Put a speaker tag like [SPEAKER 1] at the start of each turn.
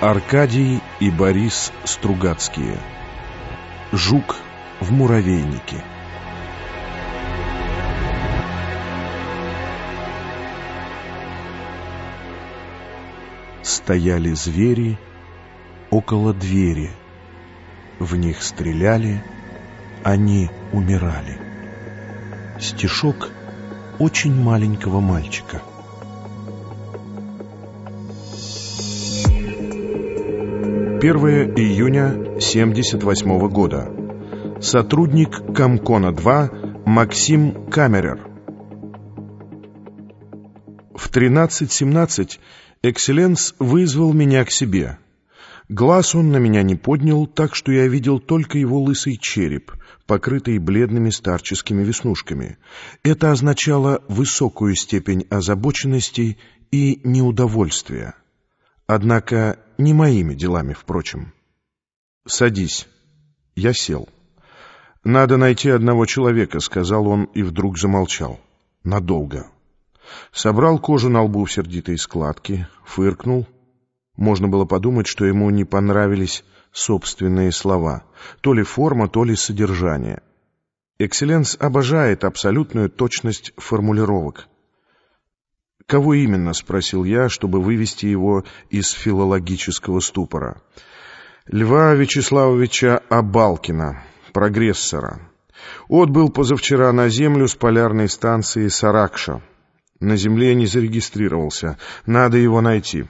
[SPEAKER 1] Аркадий и Борис Стругацкие. Жук в муравейнике. Стояли звери около двери. В них стреляли, они умирали. Стишок очень маленького мальчика — 1 июня 78 года. Сотрудник Комкона-2 Максим Камерер. В 13.17 Экселленс вызвал меня к себе. Глаз он на меня не поднял, так что я видел только его лысый череп, покрытый бледными старческими веснушками. Это означало высокую степень озабоченности и неудовольствия. Однако не моими делами, впрочем. «Садись». Я сел. «Надо найти одного человека», — сказал он и вдруг замолчал. Надолго. Собрал кожу на лбу в сердитой складки, фыркнул. Можно было подумать, что ему не понравились собственные слова. То ли форма, то ли содержание. Экселленс обожает абсолютную точность формулировок. «Кого именно?» — спросил я, чтобы вывести его из филологического ступора. «Льва Вячеславовича Абалкина, прогрессора. Отбыл позавчера на землю с полярной станции Саракша. На земле не зарегистрировался. Надо его найти».